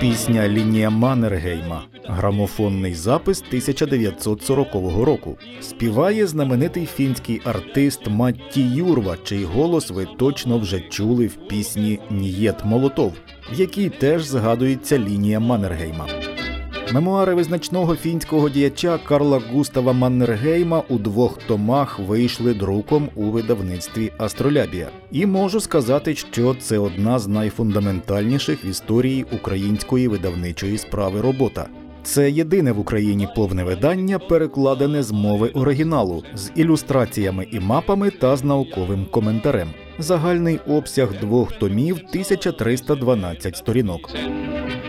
Пісня Лінія Маннергейма, грамофонний запис 1940 року. Співає знаменитий фінський артист Матті Юрва, чий голос ви точно вже чули в пісні Нієт Молотов, в якій теж згадується лінія Маннергейма. Мемуари визначного фінського діяча Карла Густава Маннергейма у двох томах вийшли друком у видавництві Астролябія. І можу сказати, що це одна з найфундаментальніших в історії української видавничої справи робота. Це єдине в Україні повне видання, перекладене з мови оригіналу, з ілюстраціями і мапами та з науковим коментарем. Загальний обсяг двох томів 1312 сторінок.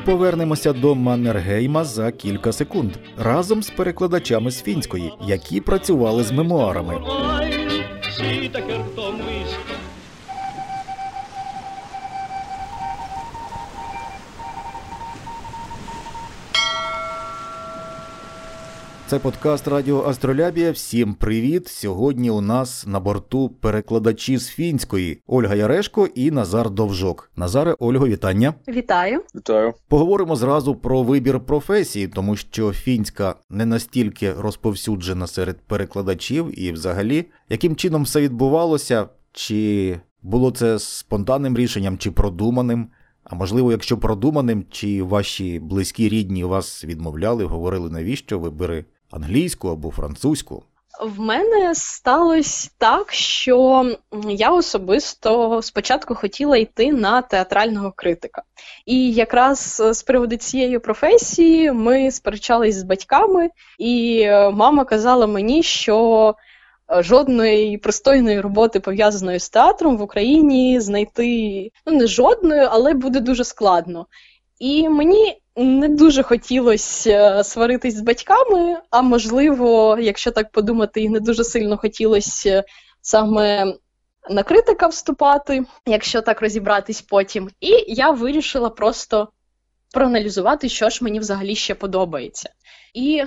Повернемося до Маннергейма за кілька секунд разом з перекладачами з фінської, які працювали з мемуарами. Це подкаст Радіо Астролябія. Всім привіт! Сьогодні у нас на борту перекладачі з фінської Ольга Ярешко і Назар Довжок. Назаре, Ольго, вітання. Вітаю. Вітаю. Поговоримо зразу про вибір професії, тому що фінська не настільки розповсюджена серед перекладачів, і взагалі, яким чином все відбувалося, чи було це спонтанним рішенням, чи продуманим. А можливо, якщо продуманим, чи ваші близькі рідні вас відмовляли, говорили, навіщо вибери англійську або французьку. В мене сталося так, що я особисто спочатку хотіла йти на театрального критика. І якраз з приводу цієї професії ми сперечались з батьками, і е, мама казала мені, що е, жодної пристойної роботи пов'язаної з театром в Україні знайти ну не жодної, але буде дуже складно. І мені не дуже хотілося сваритись з батьками, а можливо, якщо так подумати, і не дуже сильно хотілося саме на критика вступати, якщо так розібратись потім. І я вирішила просто проаналізувати, що ж мені взагалі ще подобається. І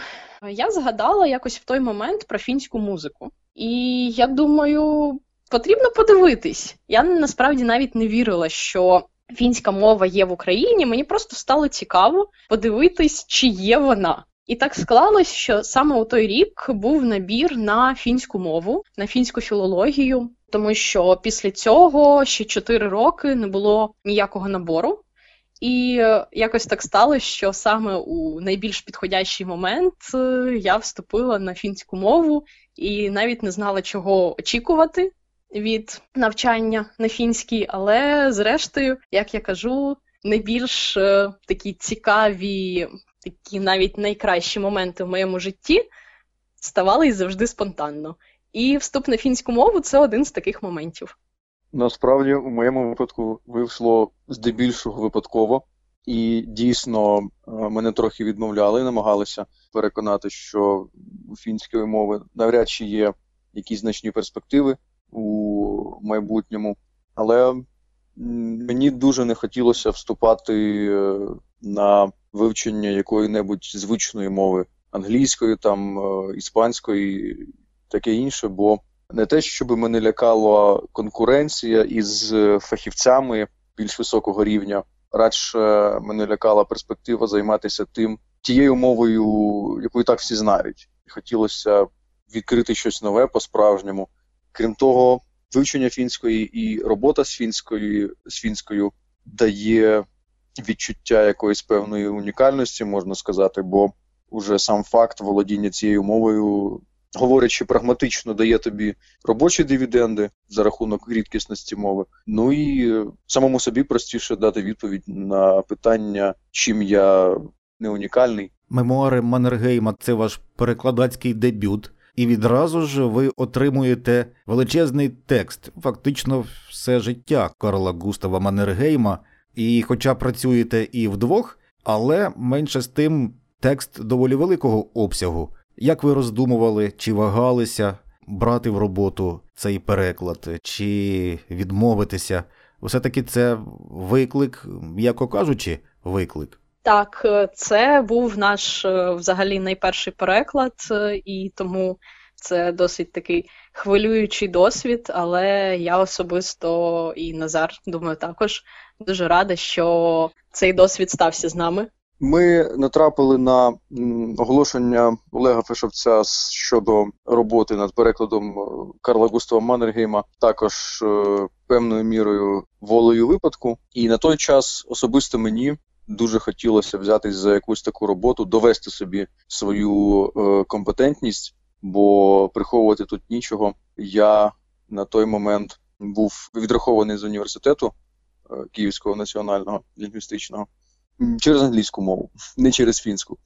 я згадала якось в той момент про фінську музику. І я думаю, потрібно подивитись. Я насправді навіть не вірила, що фінська мова є в Україні, мені просто стало цікаво подивитись, чи є вона. І так склалось, що саме у той рік був набір на фінську мову, на фінську філологію, тому що після цього ще 4 роки не було ніякого набору. І е, якось так сталося, що саме у найбільш підходящий момент е, я вступила на фінську мову і навіть не знала, чого очікувати від навчання на фінській, але зрештою, як я кажу, найбільш е, такі цікаві, такі навіть найкращі моменти в моєму житті ставались завжди спонтанно. І вступ на фінську мову це один з таких моментів. Насправді, у моєму випадку вийшло здебільшого випадково, і дійсно е, мене трохи відмовляли, намагалися переконати, що у фінської мови навряд чи є якісь значні перспективи у майбутньому. Але мені дуже не хотілося вступати е, на вивчення якої-небудь звичної мови англійської, там е, іспанської, таке інше, бо не те, щоб мене лякала конкуренція із фахівцями більш високого рівня, радше мене лякала перспектива займатися тим тією мовою, яку і так всі знають. Хотілося відкрити щось нове по-справжньому. Крім того, вивчення фінської і робота з фінською з фінською дає відчуття якоїсь певної унікальності, можна сказати, бо уже сам факт володіння цією мовою, говорячи прагматично, дає тобі робочі дивіденди за рахунок рідкісності мови. Ну і самому собі простіше дати відповідь на питання, чим я не унікальний. Мемуари Маннергейма це ваш перекладацький дебют. І відразу ж ви отримуєте величезний текст, фактично все життя Карла Густава Маннергейма. І хоча працюєте і вдвох, але менше з тим текст доволі великого обсягу. Як ви роздумували, чи вагалися брати в роботу цей переклад, чи відмовитися? Все-таки це виклик, м'яко кажучи, виклик. Так, е, це був наш е, взагалі найперший переклад, е, і тому Це досить такий хвилюючий досвід, але я особисто і Назар, думаю, також дуже рада, що цей досвід стався з нами. Ми натрапили на оголошення Олега Фешовця щодо роботи над перекладом Карла Густава Маннергейма, також певною мірою волею випадку. І на той час особисто мені дуже хотілося взятись за якусь таку роботу, довести собі свою е, компетентність, бо приховувати тут нічого. Я на той момент був відрахований з університету Київського національного лінгвістичного через англійську мову, не через фінську.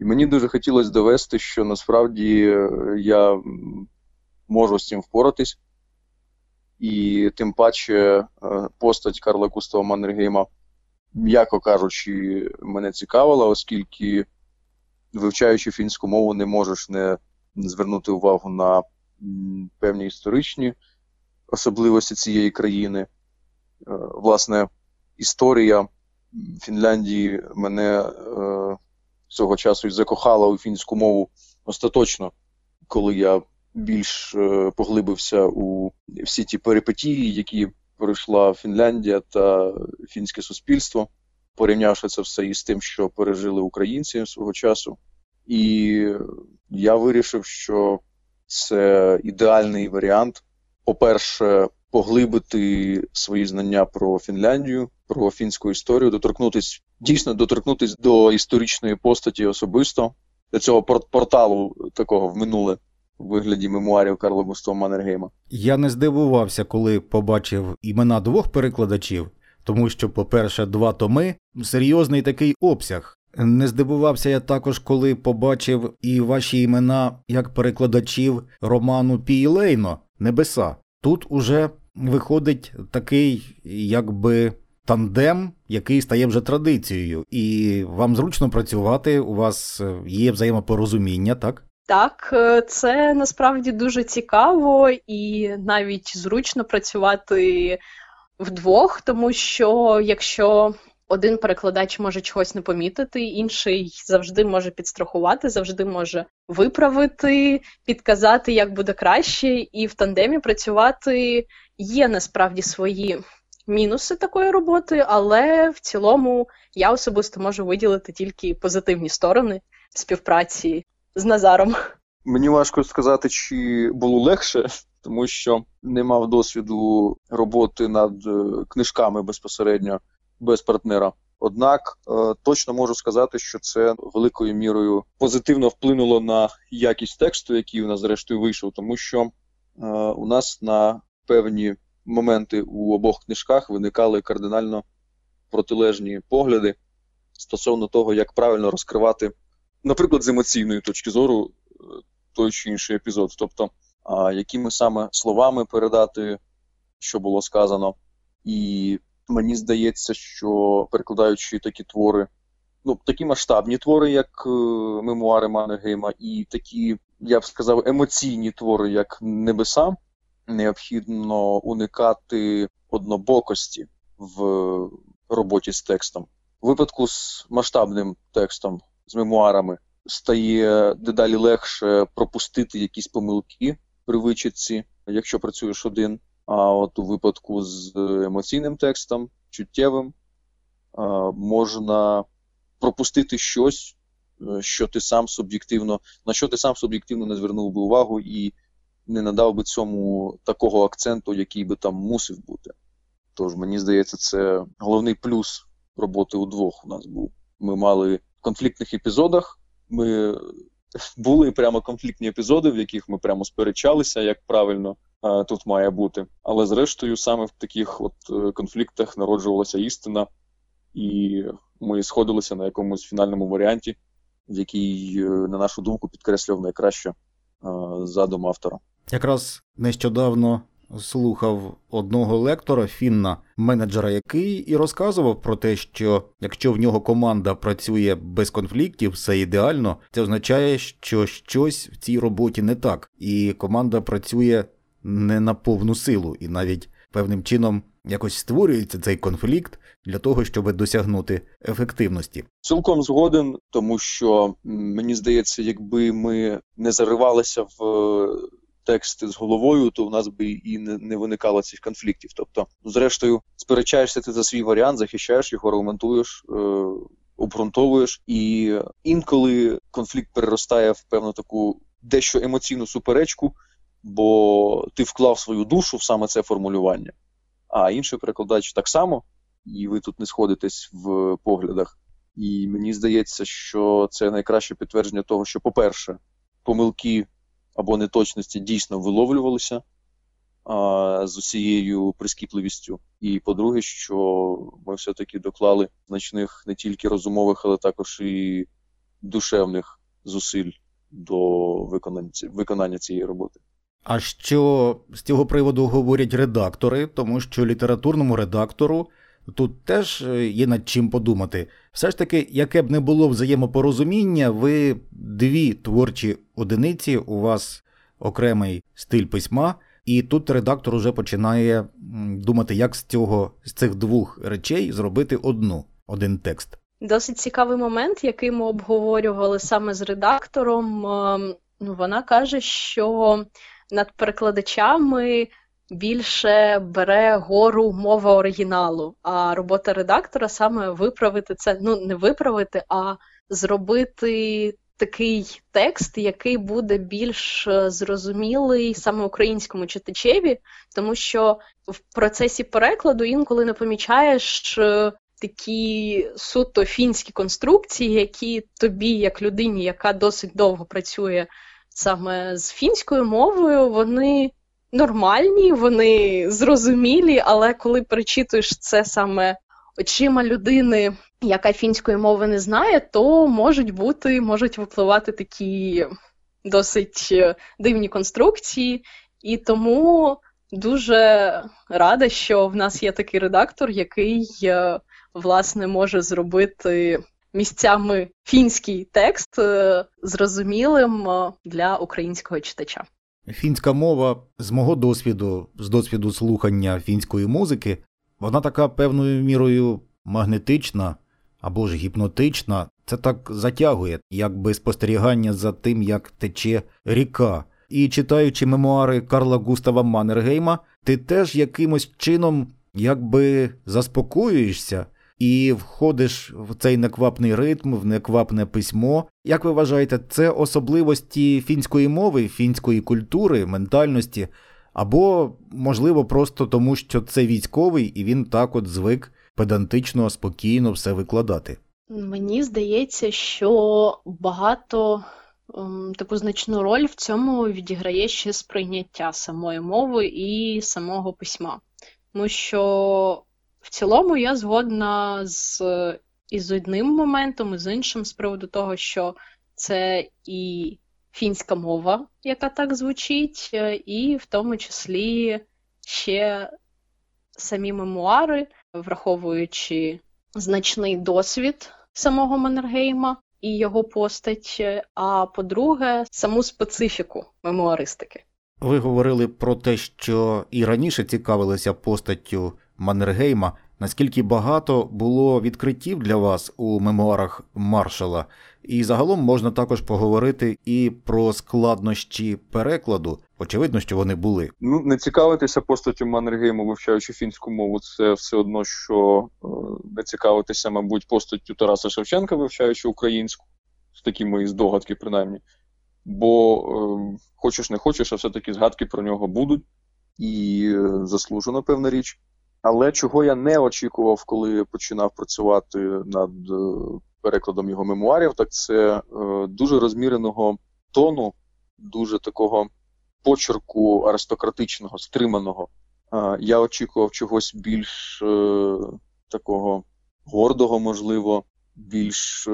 І мені дуже хотілося довести, що насправді е, я можу з цим впоратись. І тим паче е, постать Карла Кустова Маннергейма, м'яко кажучи, мене цікавила, оскільки, вивчаючи фінську мову, не можеш не звернути увагу на певні історичні особливості цієї країни. Е, власне, історія Фінляндії мене е, цього часу і закохала у фінську мову остаточно, коли я більш е, поглибився у всі ті перипетії, які пройшла Фінляндія та фінське суспільство, порівнявши це все із тим, що пережили українці свого часу. І я вирішив, що це ідеальний варіант. По-перше, поглибити свої знання про Фінляндію, про фінську історію, доторкнутись дійсно доторкнутись до історичної постаті особисто до цього порталу такого в минуле в вигляді мемуарів Карла Густава Маннергейма. Я не здивувався, коли побачив імена двох перекладачів, тому що, по-перше, два томи серйозний такий обсяг. Не здивувався я також, коли побачив і ваші імена як перекладачів роману Пійлейно Небеса. Тут уже виходить такий, якби тандем, який стає вже традицією, і вам зручно працювати, у вас е, є взаємопорозуміння, так? Так, е, це насправді дуже цікаво і навіть зручно працювати вдвох, тому що якщо один перекладач може чогось не помітити, інший завжди може підстрахувати, завжди може виправити, підказати, як буде краще, і в тандемі працювати є насправді свої мінуси такої роботи, але в цілому я особисто можу виділити тільки позитивні сторони співпраці з Назаром. Мені важко сказати, чи було легше, тому що не мав досвіду роботи над е, книжками безпосередньо без партнера. Однак е, точно можу сказати, що це великою мірою позитивно вплинуло на якість тексту, який у нас зрештою вийшов, тому що е, у нас на певні моменти у обох книжках виникали кардинально протилежні погляди стосовно того, як правильно розкривати, наприклад, з емоційної точки зору е, той чи інший епізод, тобто, якими саме словами передати, що було сказано, і мені здається, що перекладаючи такі твори, ну, такі масштабні твори, як е, мемуари Маннергейма, і такі, я б сказав, емоційні твори, як Небеса, необхідно уникати однобокості в роботі з текстом. У випадку з масштабним текстом, з мемуарами, стає дедалі легше пропустити якісь помилки при вичитці, якщо працюєш один. А от у випадку з емоційним текстом, чуттєвим, можна пропустити щось, е, що ти сам суб'єктивно, на що ти сам суб'єктивно не звернув би увагу, і не надав би цьому такого акценту, який би там мусив бути. Тож, мені здається, це головний плюс роботи удвох у нас був. Ми мали конфліктних епізодах, ми були прямо конфліктні епізоди, в яких ми прямо сперечалися, як правильно а, тут має бути. Але зрештою, саме в таких от е, конфліктах народжувалася істина, і ми сходилися на якомусь фінальному варіанті, який, е, на нашу думку, підкреслював найкраще задум автора. Якраз нещодавно слухав одного лектора Фінна, менеджера, який і розказував про те, що якщо в нього команда працює без конфліктів, все ідеально, це означає, що щось в цій роботі не так, і команда працює не на повну силу, і навіть певним чином якось створюється цей конфлікт для того, щоб досягнути ефективності. Цілком згоден, тому що мені здається, якби ми не заривалися в тексти з головою, то в нас би і не виникало цих конфліктів. Тобто, зрештою, сперечаєшся ти за свій варіант, захищаєш його, аргументуєш. Е, обґрунтовуєш, і інколи конфлікт переростає в певну таку дещо емоційну суперечку, бо ти вклав свою душу в саме це формулювання, а інший перекладач так само, і ви тут не сходитесь в поглядах. І мені здається, що це найкраще підтвердження того, що, по-перше, помилки або неточності дійсно виловлювалися а, з усією прискіпливістю. І по-друге, що ми все-таки доклали значних не тільки розумових, але також і душевних зусиль до виконання, виконання цієї роботи. А що з цього приводу говорять редактори, тому що літературному редактору тут теж е, є над чим подумати. Все ж таки, яке б не було взаємопорозуміння, ви дві творчі одиниці, у вас окремий стиль письма, і тут редактор уже починає думати, як з цього з цих двох речей зробити одну один текст. Досить цікавий момент, який ми обговорювали саме з редактором. Ем, ну, вона каже, що над перекладачами більше бере гору мова оригіналу, а робота редактора саме виправити це, ну не виправити, а зробити такий текст, який буде більш е, зрозумілий саме українському читачеві, тому що в процесі перекладу інколи не помічаєш. Е, такі суто фінські конструкції, які тобі, як людині, яка досить довго працює саме з фінською мовою, вони нормальні, вони зрозумілі, але коли перечитуєш це саме очима людини, яка фінської мови не знає, то можуть бути, можуть випливати такі досить е, дивні конструкції, і тому дуже рада, що в нас є такий редактор, який е, власне може зробити місцями фінський текст е, зрозумілим для українського читача. Фінська мова з мого досвіду, з досвіду слухання фінської музики, вона така певною мірою магнетична або ж гіпнотична. Це так затягує, якби спостерігання за тим, як тече ріка. І читаючи мемуари Карла Густава Маннергейма, ти теж якимось чином якби заспокоюєшся і входиш в цей неквапний ритм, в неквапне письмо. Як ви вважаєте, це особливості фінської мови, фінської культури, ментальності, або, можливо, просто тому, що це військовий, і він так от звик педантично, спокійно все викладати? Мені здається, що багато ем, таку значну роль в цьому відіграє ще сприйняття самої мови і самого письма. Тому що в цілому я згодна з із одним моментом, і з іншим з приводу того, що це і фінська мова, яка так звучить, е, і в тому числі ще самі мемуари, враховуючи значний досвід самого Маннергейма і його постать. Е, а по-друге, саму специфіку мемуаристики. Ви говорили про те, що і раніше цікавилися постаттю Маннергейма. Наскільки багато було відкриттів для вас у мемуарах маршала, і загалом можна також поговорити і про складнощі перекладу. Очевидно, що вони були. Ну не цікавитися постаттю Маннергейма, вивчаючи фінську мову, це все одно, що е, не цікавитися, мабуть, постаттю Тараса Шевченка, вивчаючи українську, такі мої здогадки, принаймні. Бо е, хочеш не хочеш, а все-таки згадки про нього будуть, і е, заслужено певна річ. Але чого я не очікував, коли починав працювати над е, перекладом його мемуарів, так це е, дуже розміреного тону, дуже такого почерку аристократичного, стриманого. Е, я очікував чогось більш такого гордого, можливо, більш,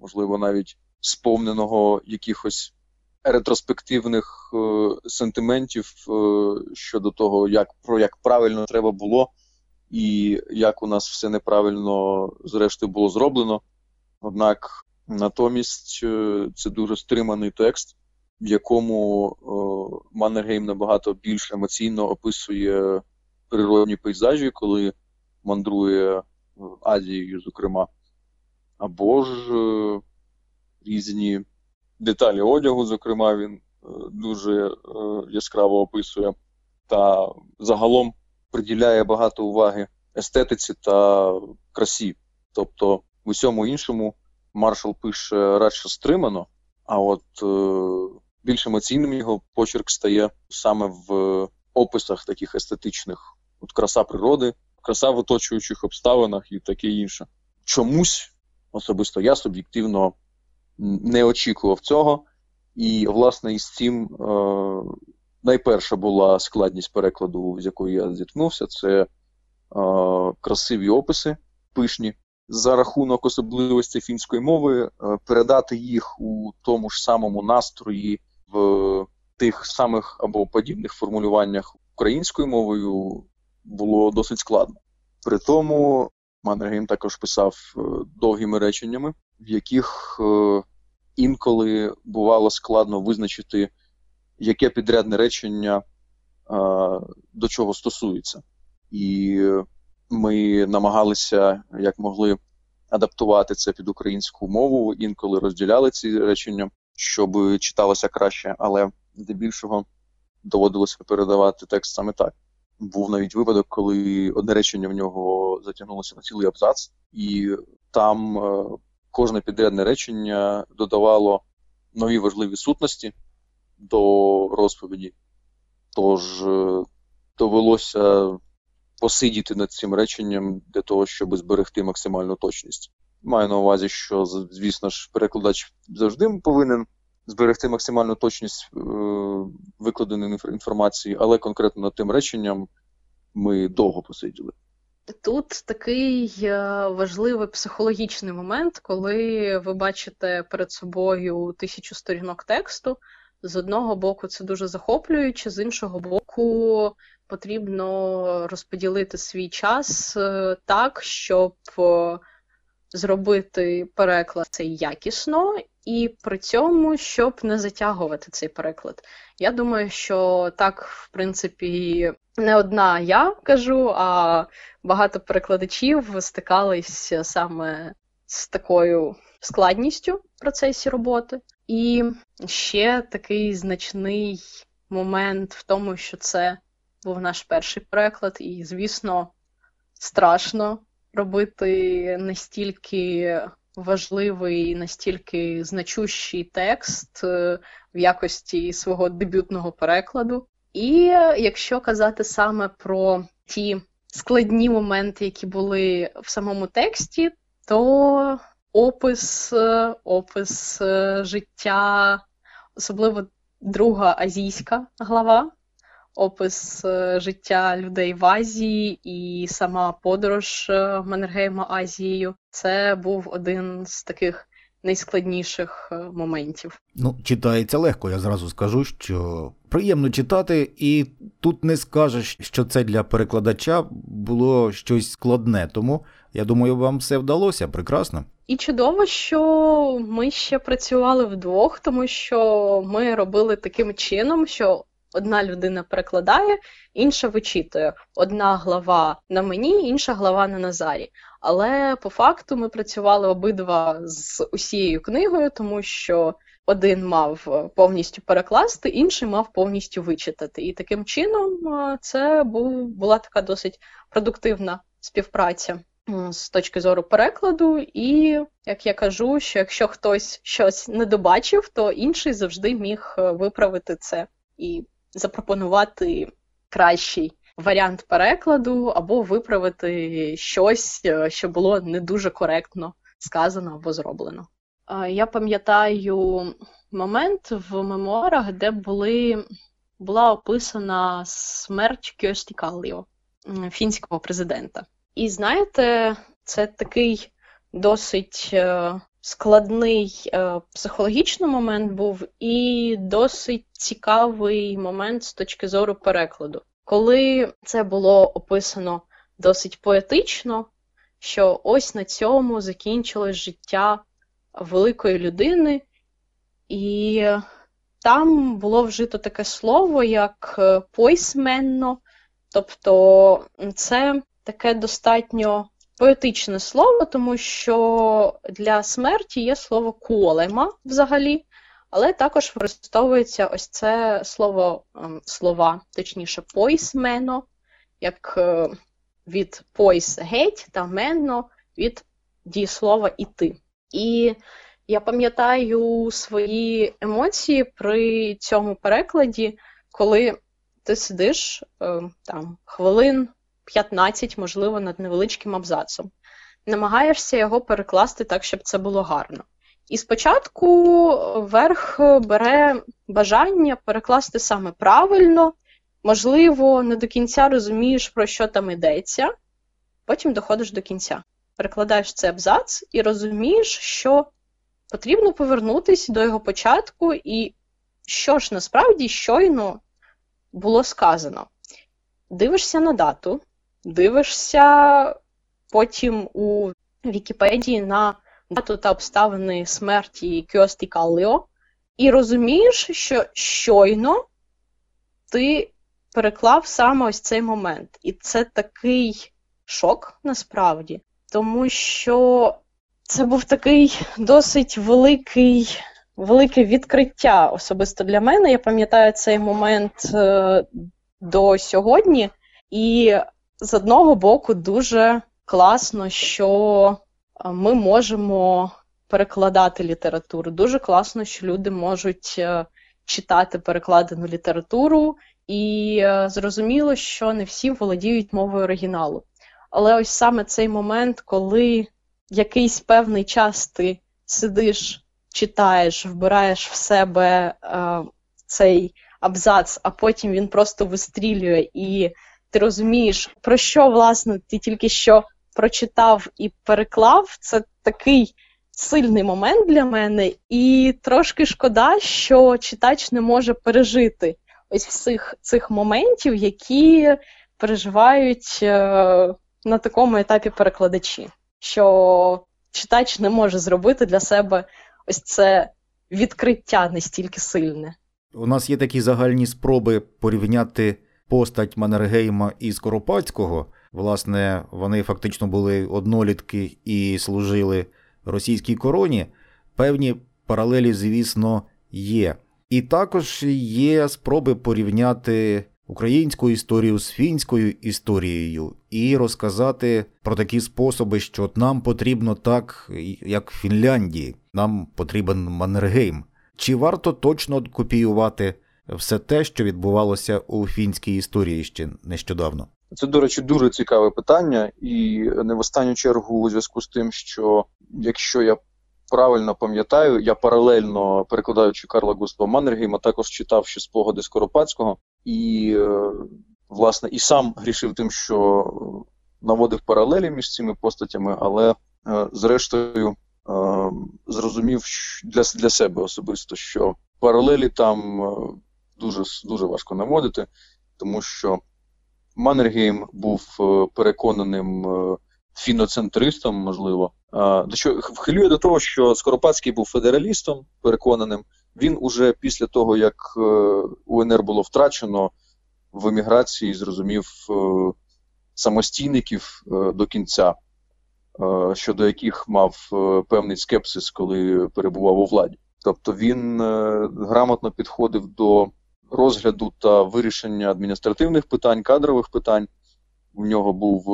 можливо, навіть сповненого якихось ретроспективних е, сентиментів е, щодо того, як про як правильно треба було, і як у нас все неправильно зрештою було зроблено. Однак натомість е, це дуже стриманий текст, в якому Маннергейм набагато більш емоційно описує природні пейзажі, коли мандрує Азією, зокрема, або ж е, різні деталі одягу, зокрема, він е, дуже е, яскраво описує, та загалом приділяє багато уваги естетиці та красі. Тобто в усьому іншому маршал пише радше стримано, а от е, більш емоційним його почерк стає саме в описах таких естетичних, от краса природи, краса в оточуючих обставинах і таке інше. Чомусь особисто я суб'єктивно не очікував цього, і, власне, із цим е, найперша була складність перекладу, з якою я зіткнувся, це е, красиві описи пишні. За рахунок особливості фінської мови, е, передати їх у тому ж самому настрої в тих самих або подібних формулюваннях українською мовою було досить складно. При тому Маннергейм також писав е, довгими реченнями, в яких е, інколи бувало складно визначити, яке підрядне речення до чого стосується. І ми намагалися як могли адаптувати це під українську мову, інколи розділяли ці речення, щоб читалося краще, але здебільшого доводилося передавати текст саме так. Був навіть випадок, коли одне речення в нього затягнулося на цілий абзац, і там е, кожне підрядне речення додавало нові важливі сутності до розповіді. Тож е, довелося посидіти над цим реченням для того, щоб зберегти максимальну точність. Маю на увазі, що, звісно ж, перекладач завжди повинен зберегти максимальну точність е, викладеної інформації, але конкретно над тим реченням ми довго посиділи. Тут такий е, важливий психологічний момент, коли ви бачите перед собою тисячу сторінок тексту. З одного боку, це дуже захоплююче, з іншого боку, потрібно розподілити свій час е, так, щоб зробити переклад цей якісно, і при цьому, щоб не затягувати цей переклад. Я думаю, що так, в принципі, не одна я кажу, а багато перекладачів стикалися саме з такою складністю в процесі роботи. І ще такий значний момент в тому, що це був наш перший переклад, і, звісно, страшно робити настільки важливий, настільки значущий текст е, в якості свого дебютного перекладу. І якщо казати саме про ті складні моменти, які були в самому тексті, то опис, е, опис е, життя, особливо друга азійська глава, опис е, життя людей в Азії і сама подорож е, Маннергейма Азією. Це був один з таких найскладніших е, моментів. Ну, читається легко, я зразу скажу, що приємно читати, і тут не скажеш, що це для перекладача було щось складне. Тому я думаю, вам все вдалося прекрасно. І чудово, що ми ще працювали вдвох, тому що ми робили таким чином, що Одна людина перекладає, інша вичитує. Одна глава на мені, інша глава на Назарі. Але по факту ми працювали обидва з усією книгою, тому що один мав повністю перекласти, інший мав повністю вичитати. І таким чином це була така досить продуктивна співпраця. З точки зору перекладу, і як я кажу, що якщо хтось щось не добачив, то інший завжди міг е, виправити це і запропонувати кращий варіант перекладу, або виправити щось, е, що було не дуже коректно сказано або зроблено. Я пам'ятаю момент в мемуарах, де були, була описана смерть Кьості Калліо, фінського президента. І знаєте, це такий досить е, складний е, психологічний момент був і досить цікавий момент з точки зору перекладу. Коли це було описано досить поетично, що ось на цьому закінчилось життя великої людини, і там було вжито таке слово, як пойсменно, Тобто це таке достатньо поетичне слово, тому що для смерті є слово колема взагалі, але також використовується ось це слово ем, слова, точніше, пойсмено, як е, від пойс геть та менно від дієслова іти. І я пам'ятаю свої емоції при цьому перекладі, коли ти сидиш е, там хвилин 15, можливо, над невеличким абзацом. Намагаєшся його перекласти так, щоб це було гарно. І спочатку верх бере бажання перекласти саме правильно, можливо, не до кінця розумієш, про що там йдеться, потім доходиш до кінця. Перекладаєш цей абзац і розумієш, що потрібно повернутися до його початку, і що ж насправді щойно було сказано. Дивишся на дату, дивишся потім у Вікіпедії на дату та обставини смерті Кьості Калліо, і розумієш, що щойно ти переклав саме ось цей момент. І це такий шок насправді, тому що це був такий досить великий. Велике відкриття особисто для мене. Я пам'ятаю цей момент е, до сьогодні, і з одного боку дуже класно, що е, ми можемо перекладати літературу. Дуже класно, що люди можуть е, читати перекладену літературу, і е, зрозуміло, що не всі володіють мовою оригіналу. Але ось саме цей момент, коли якийсь певний час ти сидиш, читаєш, вбираєш в себе е, цей абзац, а потім він просто вистрілює, і ти розумієш, про що, власне, ти тільки що прочитав і переклав, це такий сильний момент для мене, і трошки шкода, що читач не може пережити ось всіх цих моментів, які переживають е, на такому етапі перекладачі, що читач не може зробити для себе ось це відкриття настільки сильне. У нас є такі загальні спроби порівняти постать Маннергейма і Скоропадського. Власне, вони фактично були однолітки і служили російській короні. Певні паралелі, звісно, є. І також є спроби порівняти українську історію з фінською історією і розказати про такі способи, що нам потрібно так, як в Фінляндії, нам потрібен Маннергейм. Чи варто точно копіювати все те, що відбувалося у фінській історії ще нещодавно? Це, до речі, дуже цікаве питання, і не в останню чергу у зв'язку з тим, що якщо я правильно пам'ятаю, я паралельно перекладаючи Карла Густава Маннергейма, також читав ще спогади Скоропадського, і, е, власне, і сам грішив тим, що наводив паралелі між цими постатями, але е, зрештою е, зрозумів для себе особисто, що паралелі там дуже дуже важко наводити, тому що Маннергейм був переконаним фіноцентристом, можливо. Вхилює до того, що Скоропадський був федералістом, переконаним. Він уже після того, як е, УНР було втрачено в еміграції, зрозумів е, самостійників е, до кінця, щодо яких мав певний скепсис, коли перебував у владі. Тобто він грамотно підходив до розгляду та вирішення адміністративних питань, кадрових питань. У нього був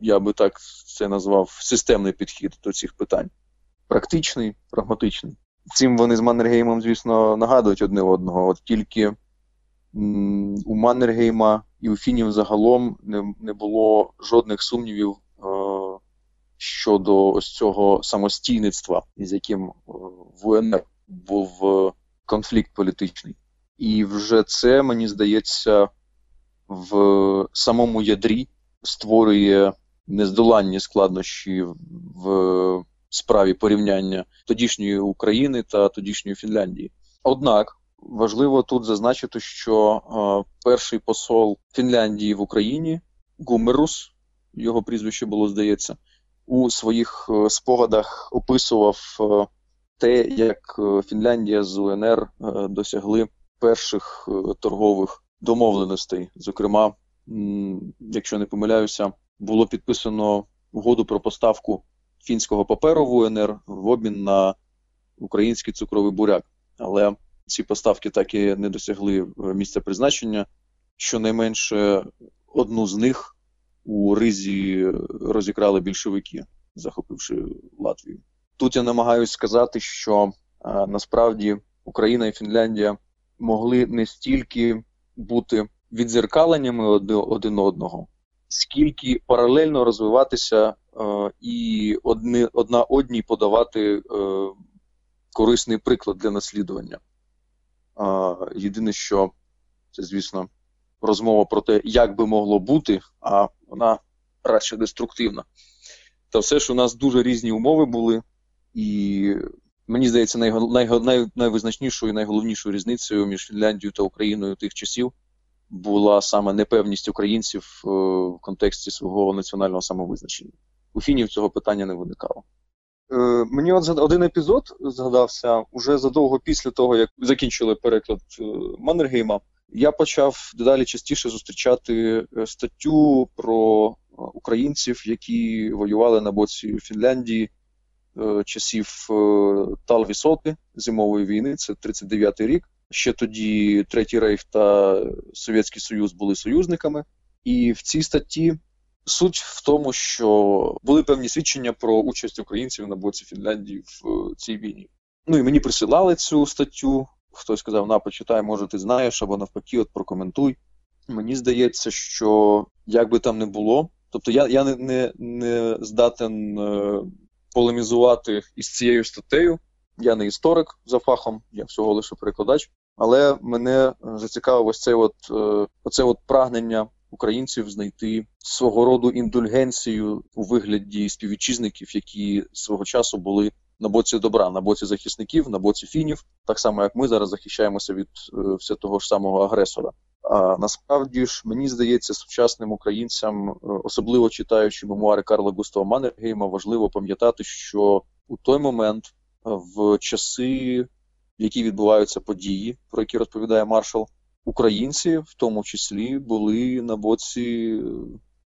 я би так це назвав системний підхід до цих питань. Практичний, прагматичний. Цим вони з Маннергеймом, звісно, нагадують одне одного. От тільки у Маннергейма і у Фінів загалом не не було жодних сумнівів е, щодо ось цього самостійництва, із яким е, в УНР був е, конфлікт політичний. І вже це, мені здається, в самому ядрі створює нездоланні складнощі в справі порівняння тодішньої України та тодішньої Фінляндії. Однак важливо тут зазначити, що е, перший посол Фінляндії в Україні Гумерус, його прізвище було здається, у своїх е, спогадах описував е, те, як Фінляндія з УНР досягли перших торгових домовленостей, зокрема якщо не помиляюся, було підписано угоду про поставку фінського паперу в УНР в обмін на український цукровий буряк. Але ці поставки так і не досягли місця призначення. Щонайменше одну з них у Ризі розікрали більшовики, захопивши Латвію. Тут я намагаюся сказати, що а, насправді Україна і Фінляндія могли не стільки бути відзеркаленнями один одного, скільки паралельно розвиватися е, і одни, одна одній подавати е, корисний приклад для наслідування. Єдине, що це, звісно, розмова про те, як би могло бути, а вона радше деструктивна. Та все ж у нас дуже різні умови були, і мені здається, най, най, най, найвизначнішою і найголовнішою різницею між Фінляндією та Україною тих часів була саме непевність українців е, в контексті свого національного самовизначення. У фінів цього питання не виникало. Е, мені от один епізод згадався уже задовго після того, як закінчили переклад е, Маннергейма. Я почав дедалі частіше зустрічати статтю про українців, які воювали на боці Фінляндії часів Талвісоти зимової війни. Це 39-й рік. Ще тоді Третій Рейх та Совєтський Союз були союзниками, і в цій статті суть в тому, що були певні свідчення про участь українців на боці Фінляндії в е, цій війні. Ну і мені присилали цю статтю. Хтось сказав, на почитай, може, ти знаєш, або навпаки, от прокоментуй. Мені здається, що як би там не було, тобто я я не не, не здатен е, полемізувати із цією статтею. Я не історик за фахом, я всього лише перекладач. Але мене е, зацікавив ось це от, е, оце от прагнення українців знайти свого роду індульгенцію у вигляді співвітчизників, які свого часу були на боці добра, на боці захисників, на боці фінів, так само як ми зараз захищаємося від е, все того ж самого агресора. А насправді ж мені здається, сучасним українцям, особливо читаючи мемуари Карла Густава Маннергейма, важливо пам'ятати, що у той момент в часи які відбуваються події, про які розповідає маршал. Українці, в тому числі, були на боці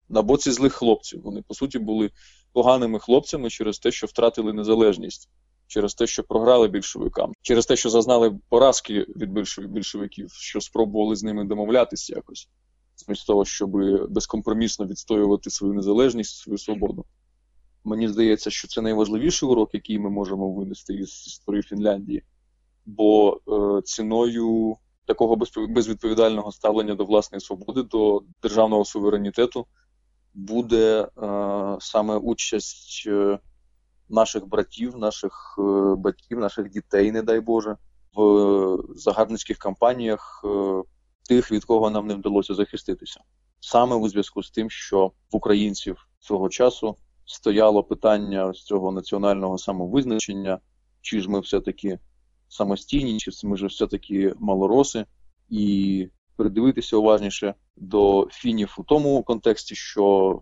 на боці злих хлопців. Вони, по суті, були поганими хлопцями через те, що втратили незалежність, через те, що програли більшовикам, через те, що зазнали поразки від більшовиків, що спробували з ними домовлятися якось, замість того, щоб безкомпромісно відстоювати свою незалежність, свою свободу. Мені здається, що це найважливіший урок, який ми можемо винести із історії Фінляндії бо е, ціною такого безвідповідального ставлення до власної свободи, до державного суверенітету буде е, саме участь е, наших братів, наших е, батьків, наших дітей, не дай Боже, в загарбницьких кампаніях тих, від кого нам не вдалося захиститися. Саме у зв'язку з тим, що в українців свого часу стояло питання з цього національного самовизначення, чи ж ми все-таки самостійні, чи ми ж все-таки малороси, і придивитися уважніше до фінів у тому контексті, що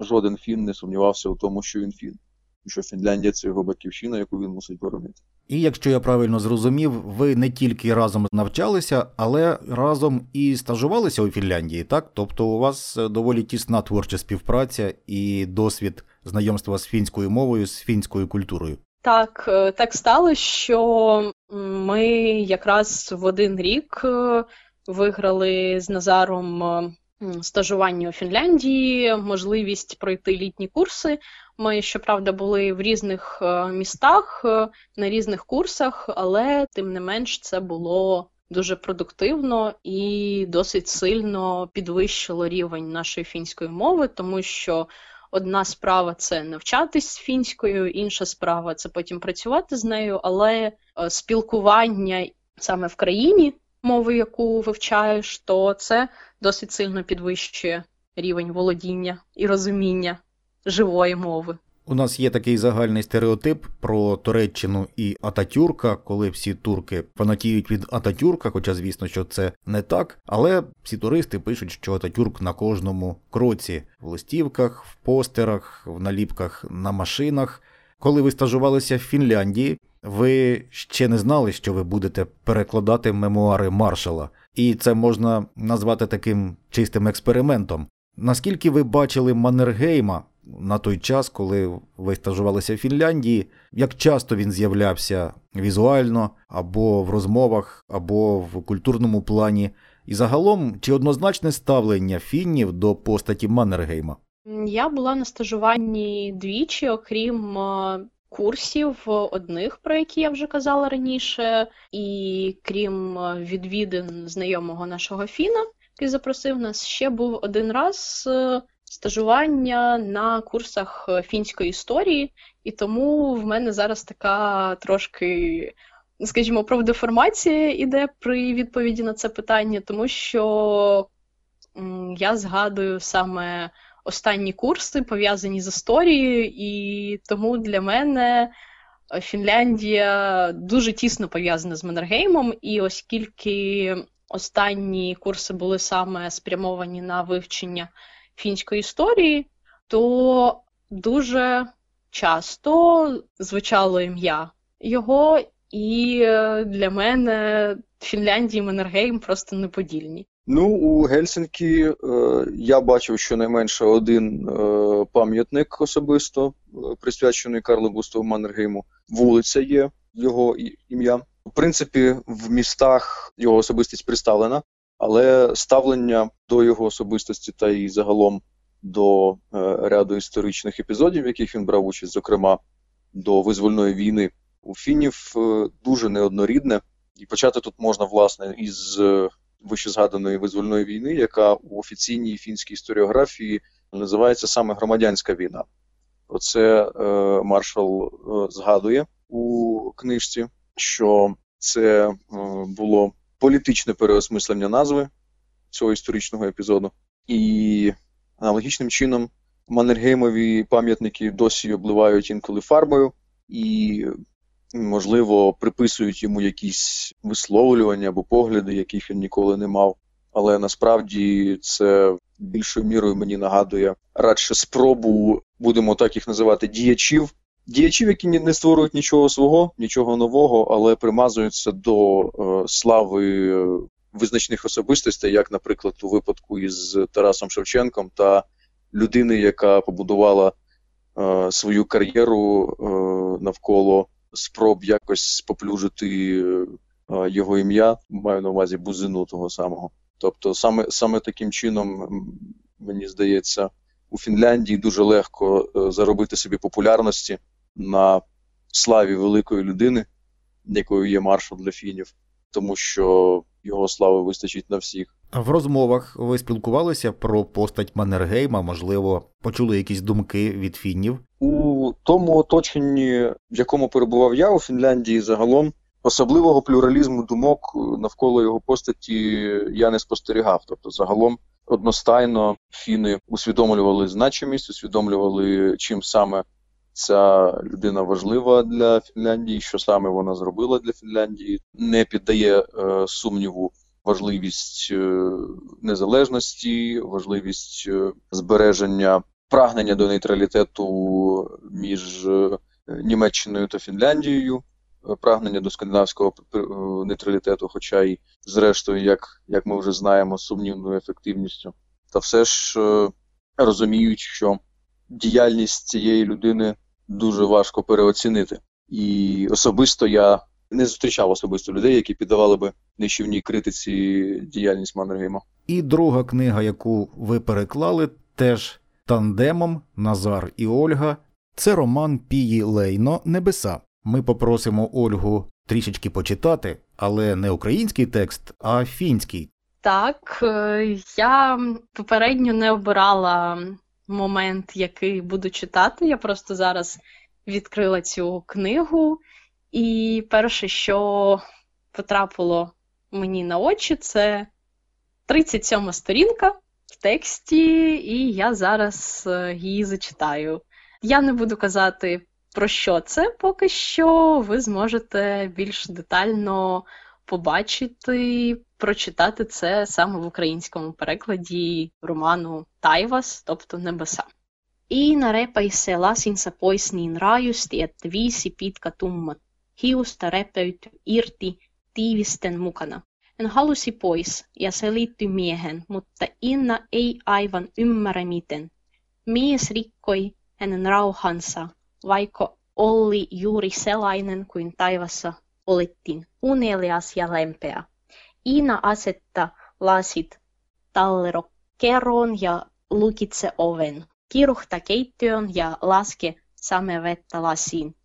жоден фін не сумнівався у тому, що він фін, і що Фінляндія це його батьківщина, яку він мусить боронити. І якщо я правильно зрозумів, ви не тільки разом навчалися, але разом і стажувалися у Фінляндії, так? Тобто у вас доволі тісна творча співпраця і досвід знайомства з фінською мовою, з фінською культурою. Так, е, так сталося, що ми якраз в один рік е, виграли з Назаром е, стажування у Фінляндії, можливість пройти літні курси. Ми, щоправда, були в різних містах, на різних курсах, але тим не менш це було дуже продуктивно і досить сильно підвищило рівень нашої фінської мови, тому що Одна справа це навчатись фінською, інша справа це потім працювати з нею, але е, спілкування саме в країні, мови, яку вивчаєш, то це досить сильно підвищує рівень володіння і розуміння живої мови. У нас є такий загальний стереотип про Туреччину і Ататюрка, коли всі турки фанатіють від Ататюрка, хоча звісно, що це не так. Але всі туристи пишуть, що Ататюрк на кожному кроці в листівках, в постерах, в наліпках на машинах. Коли ви стажувалися в Фінляндії, ви ще не знали, що ви будете перекладати мемуари маршала. і це можна назвати таким чистим експериментом. Наскільки ви бачили Маннергейма на той час, коли ви стажувалися в Фінляндії, як часто він з'являвся візуально або в розмовах, або в культурному плані, і загалом чи однозначне ставлення фіннів до постаті Маннергейма? Я була на стажуванні двічі, окрім е, курсів одних, про які я вже казала раніше, і крім е, відвідин знайомого нашого Фіна, який запросив нас, ще був один раз е, стажування на курсах фінської історії, і тому в мене зараз така трошки. Скажімо, профдеформація іде при відповіді на це питання, тому що я згадую саме останні курси пов'язані з історією, і тому для мене Фінляндія дуже тісно пов'язана з Маннергеймом, і оскільки останні курси були саме спрямовані на вивчення фінської історії, то дуже часто звучало ім'я його, і для мене Фінляндія і Маннергейм просто неподільні. Ну, у Гельсінкі е, я бачив щонайменше один е, пам'ятник особисто, е, присвячений Карлу Густаву Маннергейму. Вулиця є його ім'я. В принципі, в містах його особистість представлена, але ставлення до його особистості та і загалом до ряду історичних епізодів, в яких він брав участь, зокрема до визвольної війни у фінів, дуже неоднорідне. І почати тут можна власне із вищезгаданої визвольної війни, яка у офіційній фінській історіографії називається саме громадянська війна. Оце е, маршал е, згадує у книжці, що це е, було політичне переосмислення назви цього історичного епізоду, і аналогічним чином Маннергеймові пам'ятники досі обливають інколи фарбою, і можливо, приписують йому якісь висловлювання або погляди, яких він ніколи не мав. Але насправді це більшою мірою мені нагадує радше спробу, будемо так їх називати, діячів. Діячів, які не створюють нічого свого, нічого нового, але примазуються до е, слави е, визначних особистостей, як, наприклад, у випадку із Тарасом Шевченком та людини, яка побудувала е, свою кар'єру е, навколо спроб якось поплюжити е, його ім'я, маю на увазі бузину того самого. Тобто, саме саме таким чином, мені здається, у Фінляндії дуже легко е, заробити собі популярності на славі великої людини, якою є маршал для фінів, тому що його слави вистачить на всіх. В розмовах ви спілкувалися про постать Маннергейма, можливо, почули якісь думки від фіннів? У тому оточенні, в якому перебував я у Фінляндії, загалом особливого плюралізму думок навколо його постаті я не спостерігав. Тобто, загалом одностайно фіни усвідомлювали значимість, усвідомлювали, чим саме ця людина важлива для Фінляндії, що саме вона зробила для Фінляндії, не піддає е, сумніву важливість е, незалежності, важливість е, збереження прагнення до нейтралітету між е, Німеччиною та Фінляндією, прагнення до скандинавського нейтралітету, хоча й, зрештою, як як ми вже знаємо, сумнівною ефективністю. Та все ж розуміють, що діяльність цієї людини дуже важко переоцінити. І особисто я не зустрічав особисто людей, які піддавали би нищівній критиці діяльність Маннергейма. І друга книга, яку ви переклали, теж тандемом Назар і Ольга. Це роман Пії Лейно Небеса. Ми попросимо Ольгу трішечки почитати, але не український текст, а фінський. Так, е, я попередньо не обирала момент, який буду читати. Я просто зараз відкрила цю книгу, і перше, що потрапило мені на очі, це 37 сторінка в тексті, і я зараз е, її зачитаю. Я не буду казати, про що це поки що. Ви зможете більш детально побачити, прочитати це саме в українському перекладі роману Тайвас, тобто Небеса. Repäisse lasinsa pois niin raajusti, että viisi pitkä tummat hiusta repeytyi irti tiivisten mukana. En halusi pois ja se liittyi miehen, mutta Inna ei aivan ymmärrä miten. Mies rikkoi hänen rauhansa, vaikka oli juuri sellainen kuin taivassa olettiin, unelias ja lempeä. Iina asetta lasit tallerokeroon ja lukitse oven. Kiruhta keittiön ja laske samevettä lasiin.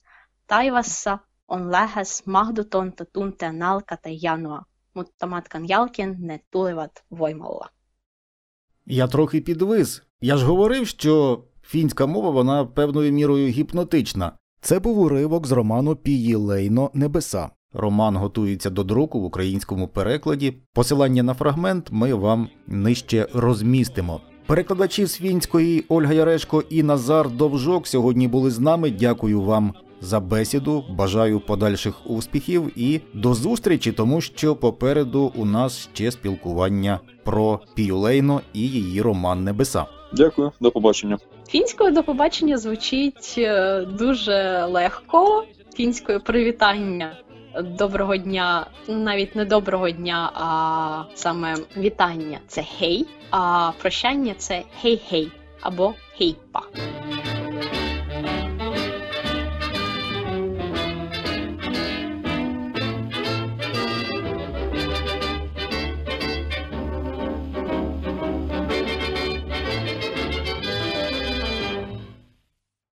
Taivassa on lähes mahdotonta tuntea nälkä tai janoa, mutta matkan jälkeen ne tulevat voimalla. Я трохи підвис. Я ж говорив, що фінська мова вона певною мірою гіпнотична. Це був уривок з роману Пії Лейно Небеса. Роман готується до друку в українському перекладі. Посилання на фрагмент ми вам нижче розмістимо. Перекладачі з фінської Ольга Ярешко і Назар Довжок сьогодні були з нами. Дякую вам за бесіду. Бажаю подальших успіхів і до зустрічі, тому що попереду у нас ще спілкування про Пію Лейно і її роман Небеса. Дякую, до побачення. Фінською до побачення звучить е, дуже легко. Фінською привітання доброго дня, навіть не доброго дня, а саме вітання це гей, а прощання це гей-гей або гейпа.